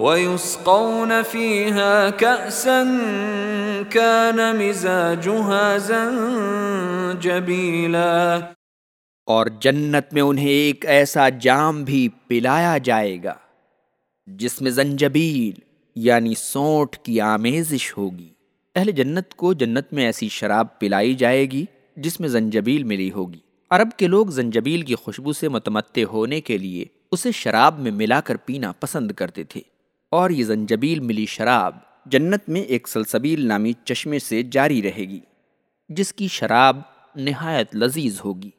وَيُسْقَوْنَ فِيهَا كَأْسًا كَانَ مِزَاجُهَا زَنْجَبِيلًا اور جنت میں انہیں ایک ایسا جام بھی پلایا جائے گا، جس میں زنجبیل یعنی سونٹ کی آمیزش ہوگی۔ اہل جنت کو جنت میں ایسی شراب پلائی جائے گی جس میں زنجبیل ملی ہوگی۔ عرب کے لوگ زنجبیل کی خوشبو سے متمتع ہونے کے لیے اسے شراب میں ملا کر پینا پسند کرتے تھے۔ اور یہ زنجبیل ملی شراب جنت میں ایک سلسبیل نامی چشمے سے جاری رہے گی، جس کی شراب نہایت لذیذ ہوگی۔